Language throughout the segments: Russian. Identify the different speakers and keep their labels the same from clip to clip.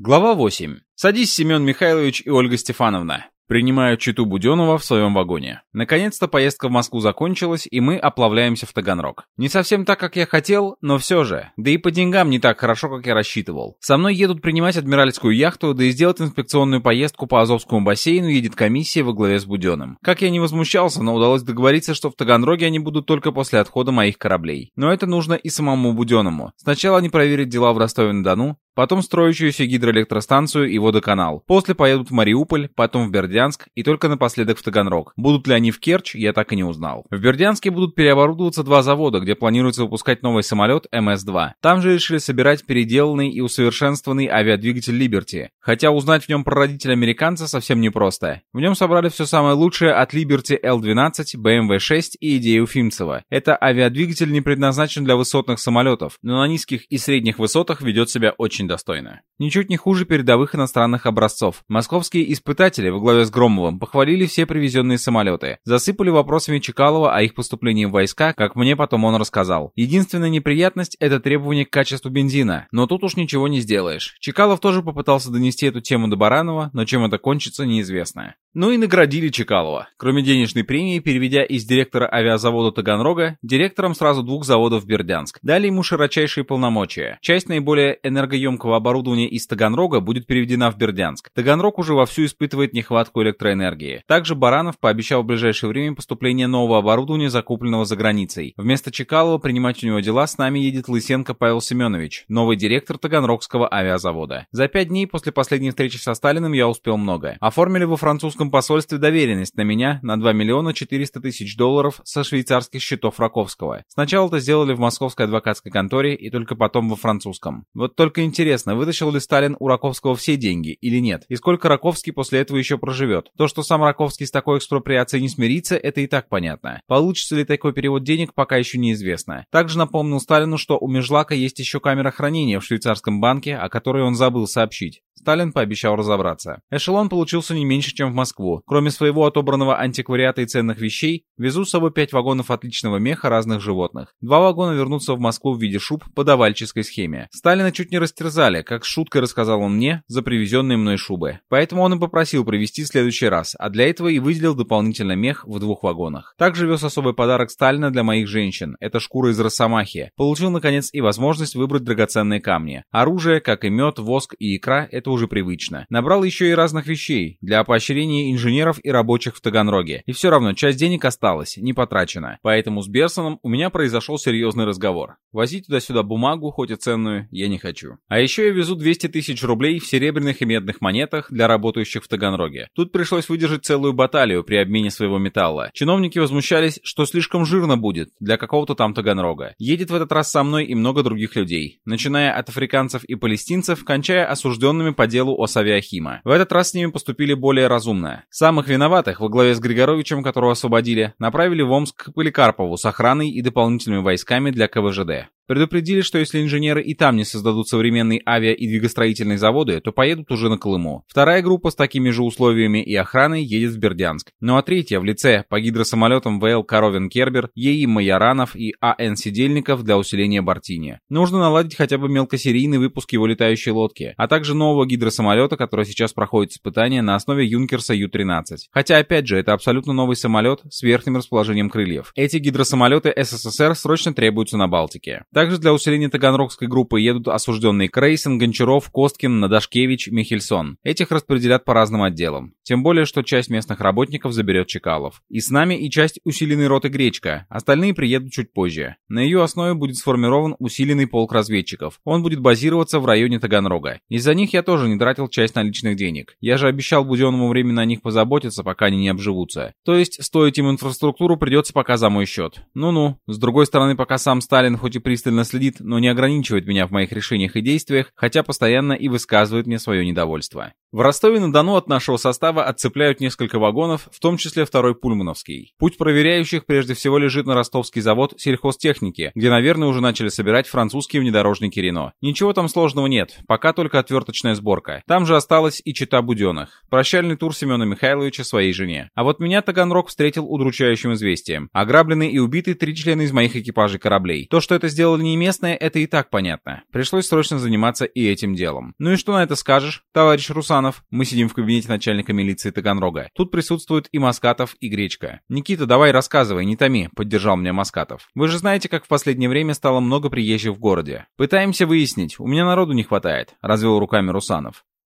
Speaker 1: Глава 8. Садись, Семен Михайлович и Ольга Стефановна. Принимаю читу Буденова в своем вагоне. Наконец-то поездка в Москву закончилась, и мы оплавляемся в Таганрог. Не совсем так, как я хотел, но все же. Да и по деньгам не так хорошо, как я рассчитывал. Со мной едут принимать адмиральскую яхту, да и сделать инспекционную поездку по Азовскому бассейну едет комиссия во главе с Буденным. Как я не возмущался, но удалось договориться, что в Таганроге они будут только после отхода моих кораблей. Но это нужно и самому Буденному. Сначала они проверят дела в Ростове-на-Дону, потом строящуюся гидроэлектростанцию и водоканал. После поедут в Мариуполь, потом в Бердянск и только напоследок в Таганрог. Будут ли они в Керчь, я так и не узнал. В Бердянске будут переоборудоваться два завода, где планируется выпускать новый самолет МС-2. Там же решили собирать переделанный и усовершенствованный авиадвигатель Liberty. Хотя узнать в нем прародитель американца совсем непросто. В нем собрали все самое лучшее от Liberty L-12, BMW 6 и идею Фимцева. Это авиадвигатель не предназначен для высотных самолетов, но на низких и средних высотах ведет себя очень достойно. Ничуть не хуже передовых иностранных образцов. Московские испытатели во главе с Громовым похвалили все привезенные самолеты. Засыпали вопросами Чекалова о их поступлении в войска, как мне потом он рассказал. Единственная неприятность — это требование к качеству бензина. Но тут уж ничего не сделаешь. Чекалов тоже попытался донести эту тему до Баранова, но чем это кончится, неизвестно. Ну и наградили Чекалова. Кроме денежной премии, переведя из директора авиазавода Таганрога, директором сразу двух заводов в Бердянск. Дали ему широчайшие полномочия. Часть наиболее энергоемкого оборудования из Таганрога будет переведена в Бердянск. Таганрог уже вовсю испытывает нехватку электроэнергии. Также Баранов пообещал в ближайшее время поступление нового оборудования, закупленного за границей. Вместо Чекалова принимать у него дела с нами едет Лысенко Павел Семенович, новый директор Таганрогского авиазавода. За пять дней после последней встречи со Сталиным я успел многое. Оформили во французском посольстве доверенность на меня на 2 миллиона 400 тысяч долларов со швейцарских счетов Раковского. Сначала это сделали в московской адвокатской конторе и только потом во французском. Вот только интересно, вытащил ли Сталин у Раковского все деньги или нет? И сколько Раковский после этого еще проживет? То, что сам Раковский с такой экспроприацией не смирится, это и так понятно. Получится ли такой перевод денег, пока еще неизвестно. Также напомнил Сталину, что у Межлака есть еще камера хранения в швейцарском банке, о которой он забыл сообщить. Сталин пообещал разобраться. Эшелон получился не меньше, чем в Москву. Кроме своего отобранного антиквариата и ценных вещей, везу с собой пять вагонов отличного меха разных животных. Два вагона вернутся в Москву в виде шуб по давальческой схеме. Сталина чуть не растерзали, как с шуткой рассказал он мне, за привезенные мной шубы. Поэтому он и попросил привезти в следующий раз, а для этого и выделил дополнительно мех в двух вагонах. Также вез особый подарок Сталина для моих женщин. Это шкура из росомахи. Получил, наконец, и возможность выбрать драгоценные камни. Оружие, как и мед, воск и икра, это уже привычно. Набрал еще и разных вещей для поощрения инженеров и рабочих в Таганроге. И все равно часть денег осталась, не потрачена. Поэтому с Берсоном у меня произошел серьезный разговор. Возить туда-сюда бумагу, хоть и ценную, я не хочу. А еще я везу 200 тысяч рублей в серебряных и медных монетах для работающих в Таганроге. Тут пришлось выдержать целую баталию при обмене своего металла. Чиновники возмущались, что слишком жирно будет для какого-то там Таганрога. Едет в этот раз со мной и много других людей, начиная от африканцев и палестинцев, кончая осужденными по делу Осавиахима. В этот раз с ними поступили более разумно. Самых виноватых, во главе с Григоровичем, которого освободили, направили в Омск к Поликарпову с охраной и дополнительными войсками для КВЖД. Предупредили, что если инженеры и там не создадут современные авиа- и двигостроительные заводы, то поедут уже на Колыму. Вторая группа с такими же условиями и охраной едет в Бердянск. Ну а третья в лице по гидросамолетам ВЛ Коровин-Кербер, ЕИ Майоранов и АН Сидельников для усиления Бортини. Нужно наладить хотя бы мелкосерийный выпуск его летающей лодки, а также нового гидросамолета, который сейчас проходит испытания на основе Юнкерса Ю-13. Хотя опять же, это абсолютно новый самолет с верхним расположением крыльев. Эти гидросамолеты СССР срочно требуются на Балтике. Также для усиления таганрогской группы едут осужденные Крейсен, Гончаров, Косткин, Надашкевич, Михельсон. Этих распределят по разным отделам. Тем более, что часть местных работников заберет Чекалов. И с нами и часть усиленной роты Гречка. Остальные приедут чуть позже. На ее основе будет сформирован усиленный полк разведчиков. Он будет базироваться в районе Таганрога. Из-за них я тоже не тратил часть наличных денег. Я же обещал Буденному время на них позаботиться, пока они не обживутся. То есть, стоить им инфраструктуру придется пока за мой счет. Ну-ну. С другой стороны, пока сам Сталин хоть и пристально следит, но не ограничивает меня в моих решениях и действиях, хотя постоянно и высказывает мне свое недовольство. В Ростове-на-Дону от нашего состава отцепляют несколько вагонов, в том числе второй Пульмановский. Путь проверяющих прежде всего лежит на ростовский завод сельхозтехники, где, наверное, уже начали собирать французские внедорожники Рено. Ничего там сложного нет, пока только отверточная сборка. Там же осталась и чита Буденных. Прощальный тур Семена Михайловича своей жене. А вот меня Таганрог встретил удручающим известием. Ограблены и убиты три члена из моих экипажей кораблей. То, что это сделали не местные, это и так понятно. Пришлось срочно заниматься и этим делом. Ну и что на это скажешь, товарищ Русан? Русанов. Мы сидим в кабинете начальника милиции Таганрога. Тут присутствуют и Маскатов, и Гречка. «Никита, давай рассказывай, не томи», — поддержал меня Маскатов. «Вы же знаете, как в последнее время стало много приезжих в городе. Пытаемся выяснить, у меня народу не хватает», — развел руками Русанов.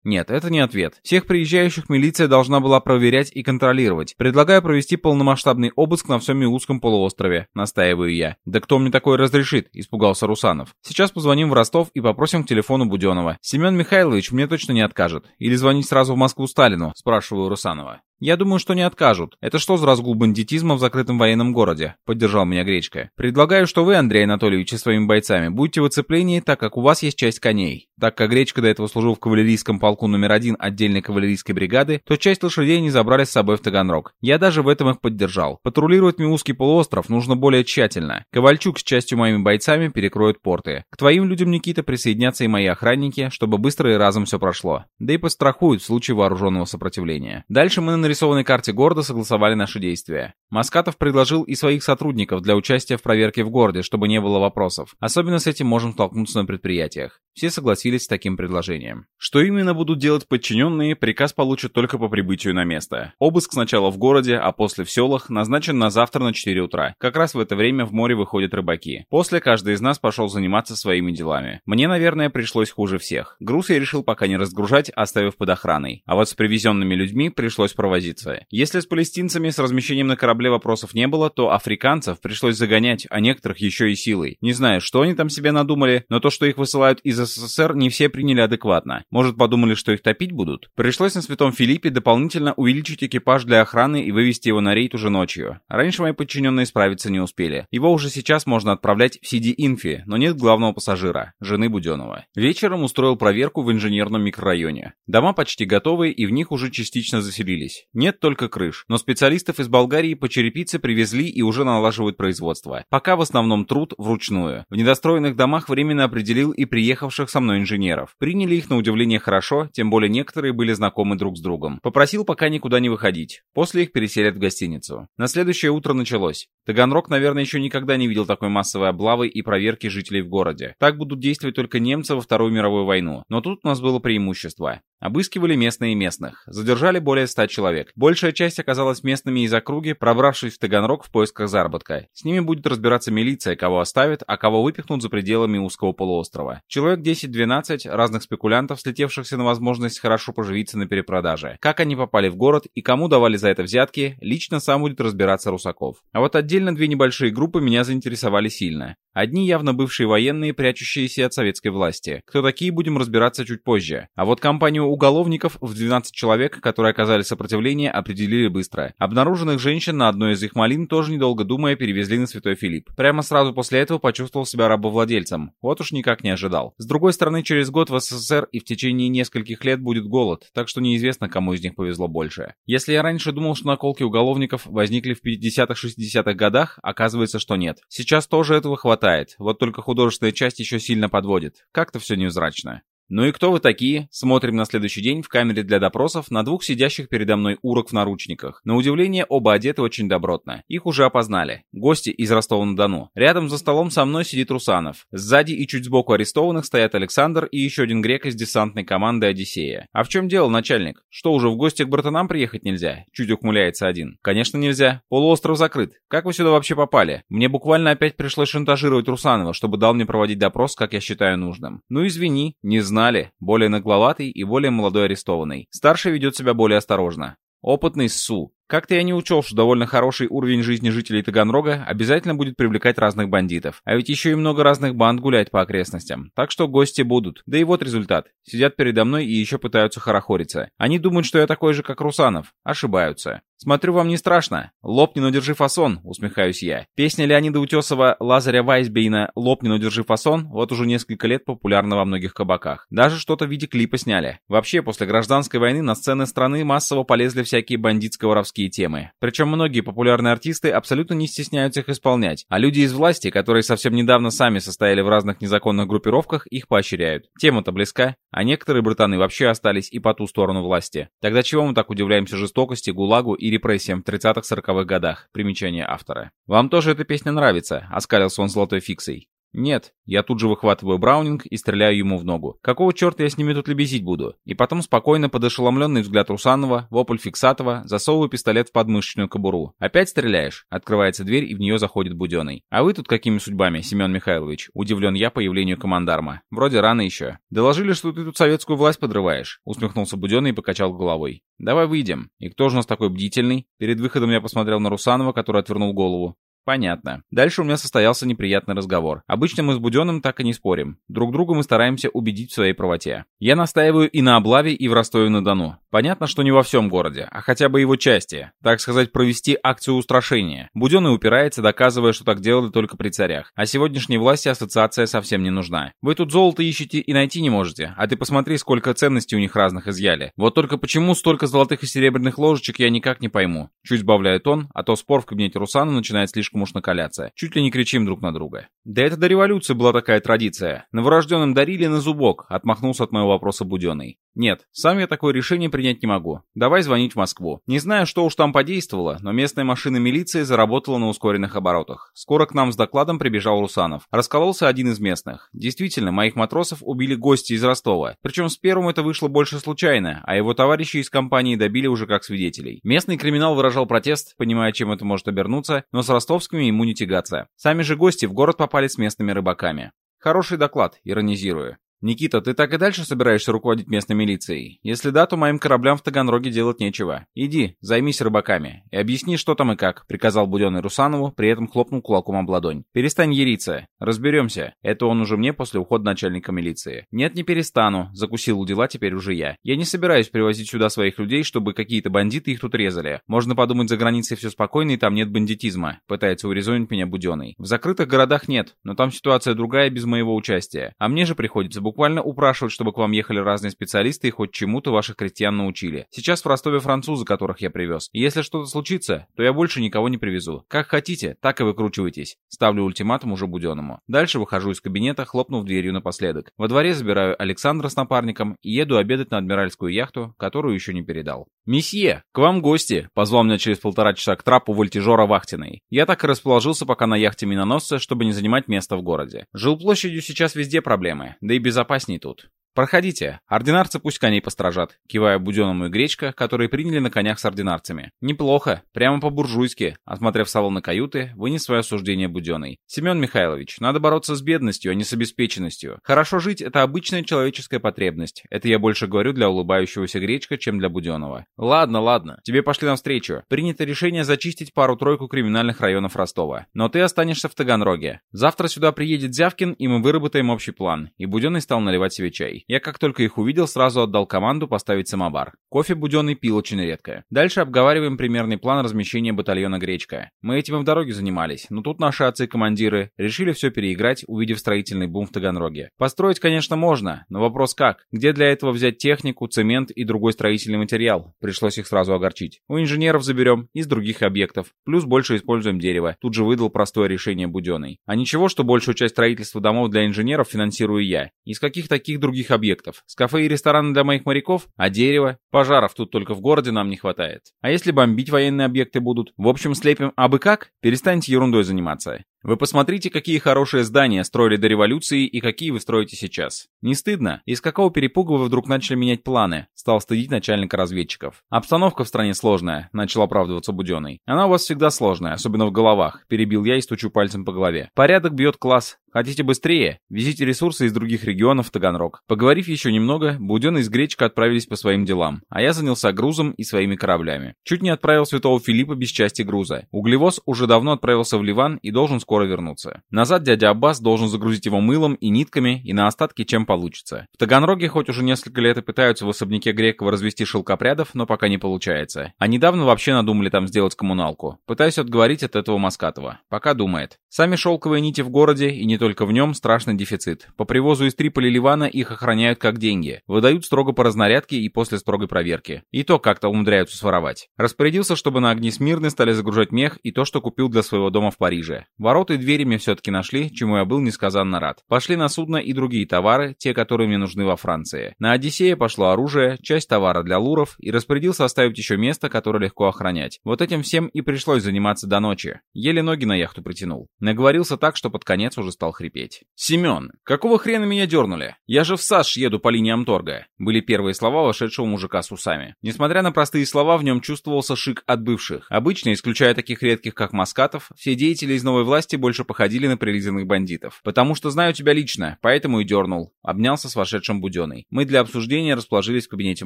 Speaker 1: Нет, это не ответ. Всех приезжающих милиция должна была проверять и контролировать. Предлагаю провести полномасштабный обыск на всем Миутском полуострове, настаиваю я. Да кто мне такое разрешит? Испугался Русанов. Сейчас позвоним в Ростов и попросим к телефону Буденова. Семен Михайлович мне точно не откажет. Или звонить сразу в Москву Сталину? Спрашиваю Русанова. «Я думаю, что не откажут. Это что за разгул бандитизма в закрытом военном городе?» — поддержал меня Гречка. «Предлагаю, что вы, Андрей Анатольевич, и своими бойцами будете в оцеплении, так как у вас есть часть коней. Так как Гречка до этого служил в кавалерийском полку номер один отдельной кавалерийской бригады, то часть лошадей не забрали с собой в Таганрог. Я даже в этом их поддержал. Патрулировать Миузский полуостров нужно более тщательно. Ковальчук с частью моими бойцами перекроет порты. К твоим людям, Никита, присоединятся и мои охранники, чтобы быстро и разом все прошло. Да и подстрахуют в случае вооруженного сопротивления. Дальше мы на нарисованной карте города согласовали наши действия. Маскатов предложил и своих сотрудников для участия в проверке в городе, чтобы не было вопросов. Особенно с этим можем столкнуться на предприятиях. Все согласились с таким предложением. Что именно будут делать подчиненные, приказ получат только по прибытию на место. Обыск сначала в городе, а после в селах назначен на завтра на 4 утра. Как раз в это время в море выходят рыбаки. После каждый из нас пошел заниматься своими делами. Мне, наверное, пришлось хуже всех. Груз я решил пока не разгружать, оставив под охраной. А вот с привезенными людьми пришлось проводить позиция. Если с палестинцами с размещением на корабле вопросов не было, то африканцев пришлось загонять, а некоторых еще и силой. Не знаю, что они там себе надумали, но то, что их высылают из СССР, не все приняли адекватно. Может, подумали, что их топить будут? Пришлось на Святом Филиппе дополнительно увеличить экипаж для охраны и вывести его на рейд уже ночью. Раньше мои подчиненные справиться не успели. Его уже сейчас можно отправлять в Сиди-Инфи, но нет главного пассажира, жены Буденова. Вечером устроил проверку в инженерном микрорайоне. Дома почти готовы и в них уже частично заселились. Нет только крыш, но специалистов из Болгарии по черепице привезли и уже налаживают производство. Пока в основном труд вручную. В недостроенных домах временно определил и приехавших со мной инженеров. Приняли их на удивление хорошо, тем более некоторые были знакомы друг с другом. Попросил пока никуда не выходить. После их переселят в гостиницу. На следующее утро началось. Таганрог, наверное, еще никогда не видел такой массовой облавы и проверки жителей в городе. Так будут действовать только немцы во Вторую мировую войну. Но тут у нас было преимущество. Обыскивали местные и местных. Задержали более ста человек. Большая часть оказалась местными из округи, пробравшись в Таганрог в поисках заработка. С ними будет разбираться милиция, кого оставят, а кого выпихнут за пределами узкого полуострова. Человек 10-12 разных спекулянтов, слетевшихся на возможность хорошо поживиться на перепродаже. Как они попали в город и кому давали за это взятки, лично сам будет разбираться Русаков. А вот отдельно две небольшие группы меня заинтересовали сильно. Одни явно бывшие военные, прячущиеся от советской власти. Кто такие, будем разбираться чуть позже. А вот компанию уголовников в 12 человек, которые оказали сопротивление, определили быстро. Обнаруженных женщин на одной из их малин тоже недолго думая перевезли на Святой Филипп. Прямо сразу после этого почувствовал себя рабовладельцем. Вот уж никак не ожидал. С другой стороны, через год в СССР и в течение нескольких лет будет голод, так что неизвестно, кому из них повезло больше. Если я раньше думал, что наколки уголовников возникли в 50-60-х годах, оказывается, что нет. Сейчас тоже этого хватает хватает, вот только художественная часть еще сильно подводит. Как-то все невзрачно. «Ну и кто вы такие?» Смотрим на следующий день в камере для допросов на двух сидящих передо мной урок в наручниках. На удивление, оба одеты очень добротно. Их уже опознали. Гости из Ростова-на-Дону. Рядом за столом со мной сидит Русанов. Сзади и чуть сбоку арестованных стоят Александр и еще один грек из десантной команды «Одиссея». «А в чем дело, начальник? Что, уже в гости к братанам приехать нельзя?» Чуть ухмыляется один. «Конечно нельзя. Полуостров закрыт. Как вы сюда вообще попали? Мне буквально опять пришлось шантажировать Русанова, чтобы дал мне проводить допрос, как я считаю нужным. Ну извини, не знаю знали, более нагловатый и более молодой арестованный. Старший ведет себя более осторожно. Опытный СУ. Как-то я не учел, что довольно хороший уровень жизни жителей Таганрога обязательно будет привлекать разных бандитов. А ведь еще и много разных банд гулять по окрестностям. Так что гости будут. Да и вот результат. Сидят передо мной и еще пытаются хорохориться. Они думают, что я такой же, как Русанов. Ошибаются. Смотрю, вам не страшно. Лопни, но держи фасон, усмехаюсь я. Песня Леонида Утесова Лазаря Вайсбейна «Лопни, но держи фасон» вот уже несколько лет популярна во многих кабаках. Даже что-то в виде клипа сняли. Вообще, после гражданской войны на сцены страны массово полезли всякие бандитско-воровские темы. Причем многие популярные артисты абсолютно не стесняются их исполнять, а люди из власти, которые совсем недавно сами состояли в разных незаконных группировках, их поощряют. Тема-то близка, а некоторые братаны вообще остались и по ту сторону власти. Тогда чего мы так удивляемся жестокости, гулагу и репрессиям в 30-40-х годах. Примечание автора. «Вам тоже эта песня нравится?» — оскалился он золотой фиксой. «Нет». Я тут же выхватываю Браунинг и стреляю ему в ногу. Какого черта я с ними тут лебезить буду? И потом спокойно под ошеломленный взгляд Русанова, вопль Фиксатова, засовываю пистолет в подмышечную кобуру. «Опять стреляешь?» Открывается дверь и в нее заходит Буденный. «А вы тут какими судьбами, Семен Михайлович?» Удивлен я появлению командарма. «Вроде рано еще». «Доложили, что ты тут советскую власть подрываешь?» Усмехнулся Буденный и покачал головой. «Давай выйдем. И кто же у нас такой бдительный?» Перед выходом я посмотрел на Русанова, который отвернул голову. Понятно. Дальше у меня состоялся неприятный разговор. Обычно мы с Буденным так и не спорим. Друг другу мы стараемся убедить в своей правоте. Я настаиваю и на облаве, и в Ростове-на-Дону. Понятно, что не во всем городе, а хотя бы его части. Так сказать, провести акцию устрашения. Буденный упирается, доказывая, что так делали только при царях. А сегодняшней власти ассоциация совсем не нужна. Вы тут золото ищете и найти не можете, а ты посмотри, сколько ценностей у них разных изъяли. Вот только почему столько золотых и серебряных ложечек я никак не пойму. Чуть сбавляет он, а то спор в кабинете Русана начинает слишком уж накаляться. Чуть ли не кричим друг на друга. Да это до революции была такая традиция. Новорожденным дарили на зубок, отмахнулся от моего вопроса Буденный. Нет, сам я такое решение принять не могу. Давай звонить в Москву. Не знаю, что уж там подействовало, но местная машина милиции заработала на ускоренных оборотах. Скоро к нам с докладом прибежал Русанов. Раскололся один из местных. Действительно, моих матросов убили гости из Ростова. Причем с первым это вышло больше случайно, а его товарищи из компании добили уже как свидетелей. Местный криминал выражал протест, понимая, чем это может обернуться, но с ростовскими ему не тягаться. Сами же гости в город попали с местными рыбаками. Хороший доклад, иронизирую. «Никита, ты так и дальше собираешься руководить местной милицией? Если да, то моим кораблям в Таганроге делать нечего. Иди, займись рыбаками и объясни, что там и как», — приказал Буденный Русанову, при этом хлопнул кулаком об ладонь. «Перестань ериться. Разберемся». Это он уже мне после ухода начальника милиции. «Нет, не перестану», — закусил у дела теперь уже я. «Я не собираюсь привозить сюда своих людей, чтобы какие-то бандиты их тут резали. Можно подумать, за границей все спокойно и там нет бандитизма», — пытается урезонить меня Буденный. «В закрытых городах нет, но там ситуация другая без моего участия. А мне же приходится буквально упрашивать, чтобы к вам ехали разные специалисты и хоть чему-то ваших крестьян научили. Сейчас в Ростове французы, которых я привез. Если что-то случится, то я больше никого не привезу. Как хотите, так и выкручивайтесь. Ставлю ультиматум уже Буденному. Дальше выхожу из кабинета, хлопнув дверью напоследок. Во дворе забираю Александра с напарником и еду обедать на адмиральскую яхту, которую еще не передал. «Месье, к вам гости!» — позвал меня через полтора часа к трапу вольтежера Вахтиной. Я так и расположился пока на яхте миноносца, чтобы не занимать место в городе. Жилплощадью сейчас везде проблемы, да и безопасней тут. «Проходите. Ординарцы пусть коней постражат», кивая Буденному и Гречка, которые приняли на конях с ординарцами. «Неплохо. Прямо по-буржуйски», осмотрев салон на каюты, вынес свое суждение Буденный. «Семен Михайлович, надо бороться с бедностью, а не с обеспеченностью. Хорошо жить — это обычная человеческая потребность. Это я больше говорю для улыбающегося Гречка, чем для Буденного. Ладно, ладно. Тебе пошли навстречу. Принято решение зачистить пару-тройку криминальных районов Ростова. Но ты останешься в Таганроге. Завтра сюда приедет Зявкин, и мы выработаем общий план». И Буденный стал наливать себе чай. Я как только их увидел, сразу отдал команду поставить самовар. Кофе Буденный пил очень редко. Дальше обговариваем примерный план размещения батальона «Гречка». Мы этим и в дороге занимались, но тут наши отцы-командиры решили все переиграть, увидев строительный бум в Таганроге. Построить, конечно, можно, но вопрос как? Где для этого взять технику, цемент и другой строительный материал? Пришлось их сразу огорчить. У инженеров заберем, из других объектов. Плюс больше используем дерево. Тут же выдал простое решение Буденный. А ничего, что большую часть строительства домов для инженеров финансирую я. Из каких таких других объектов. С кафе и рестораны для моих моряков, а дерево? Пожаров тут только в городе нам не хватает. А если бомбить военные объекты будут? В общем, слепим абы как? Перестаньте ерундой заниматься. Вы посмотрите, какие хорошие здания строили до революции и какие вы строите сейчас. Не стыдно? Из какого перепуга вы вдруг начали менять планы? Стал стыдить начальника разведчиков. Обстановка в стране сложная, начал оправдываться Буденный. Она у вас всегда сложная, особенно в головах. Перебил я и стучу пальцем по голове. Порядок бьет класс. Хотите быстрее? Везите ресурсы из других регионов в Таганрог. Поговорив еще немного, Буденный с Гречка отправились по своим делам, а я занялся грузом и своими кораблями. Чуть не отправил Святого Филиппа без части груза. Углевоз уже давно отправился в Ливан и должен скоро скоро вернутся. Назад дядя Аббас должен загрузить его мылом и нитками, и на остатки чем получится. В Таганроге хоть уже несколько лет и пытаются в особняке Грекова развести шелкопрядов, но пока не получается. А недавно вообще надумали там сделать коммуналку. Пытаюсь отговорить от этого Маскатова. Пока думает. Сами шелковые нити в городе, и не только в нем, страшный дефицит. По привозу из Триполи Ливана их охраняют как деньги. Выдают строго по разнарядке и после строгой проверки. И то как-то умудряются своровать. Распорядился, чтобы на огни Смирны стали загружать мех и то, что купил для своего дома в Париже. Ворота и двери мне все-таки нашли, чему я был несказанно рад. Пошли на судно и другие товары, те, которые мне нужны во Франции. На Одиссее пошло оружие, часть товара для луров и распорядился оставить еще место, которое легко охранять. Вот этим всем и пришлось заниматься до ночи. Еле ноги на яхту притянул. Наговорился так, что под конец уже стал хрипеть. «Семен, какого хрена меня дернули? Я же в САШ еду по линии Амторга», были первые слова вошедшего мужика с усами. Несмотря на простые слова, в нем чувствовался шик от бывших. Обычно, исключая таких редких, как Маскатов, все деятели из новой власти больше походили на прилизанных бандитов. «Потому что знаю тебя лично, поэтому и дернул». Обнялся с вошедшим Буденной. Мы для обсуждения расположились в кабинете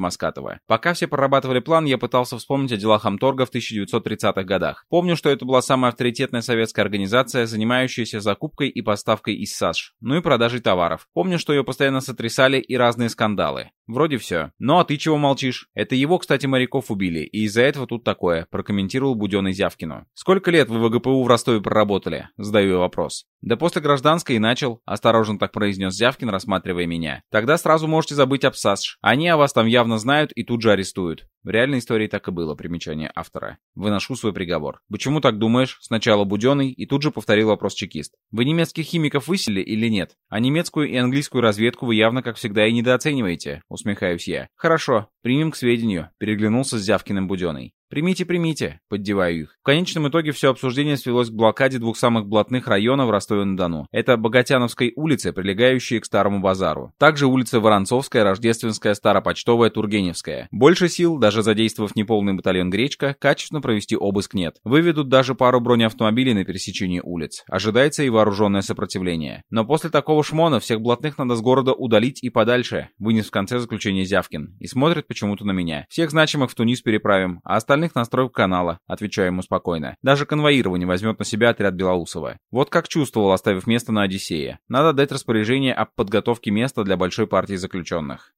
Speaker 1: Маскатова. Пока все прорабатывали план, я пытался вспомнить о делах Амторга в 1930-х годах. Помню, что это была самая авторитетная советская организация, занимающаяся закупкой и поставкой из САШ, ну и продажей товаров. Помню, что ее постоянно сотрясали и разные скандалы. Вроде все. Ну а ты чего молчишь? Это его, кстати, моряков убили, и из-за этого тут такое, прокомментировал Буденный Зявкину. Сколько лет вы в ВГПУ в Ростове проработали? Задаю я вопрос. Да после гражданской и начал, осторожно так произнес Зявкин, рассматривая меня. Тогда сразу можете забыть об САСШ. Они о вас там явно знают и тут же арестуют. В реальной истории так и было, примечание автора. Выношу свой приговор. Почему так думаешь? Сначала Буденный и тут же повторил вопрос чекист. Вы немецких химиков выселили или нет? А немецкую и английскую разведку вы явно, как всегда, и недооцениваете усмехаюсь я. «Хорошо, примем к сведению», — переглянулся с Зявкиным Буденной. «Примите, примите», — поддеваю их. В конечном итоге все обсуждение свелось к блокаде двух самых блатных районов Ростове-на-Дону. Это Богатяновской улицы, прилегающие к Старому базару. Также улицы Воронцовская, Рождественская, Старопочтовая, Тургеневская. Больше сил, даже задействовав неполный батальон «Гречка», качественно провести обыск нет. Выведут даже пару бронеавтомобилей на пересечении улиц. Ожидается и вооруженное сопротивление. Но после такого шмона всех блатных надо с города удалить и подальше, вынес в конце заключения Зявкин. И смотрит почему-то на меня. Всех значимых в Тунис переправим, а остальных настроек канала, отвечаю ему спокойно. Даже конвоирование возьмет на себя отряд Белоусова. Вот как чувствовал, оставив место на Одиссее. Надо дать распоряжение об подготовке места для большой партии заключенных.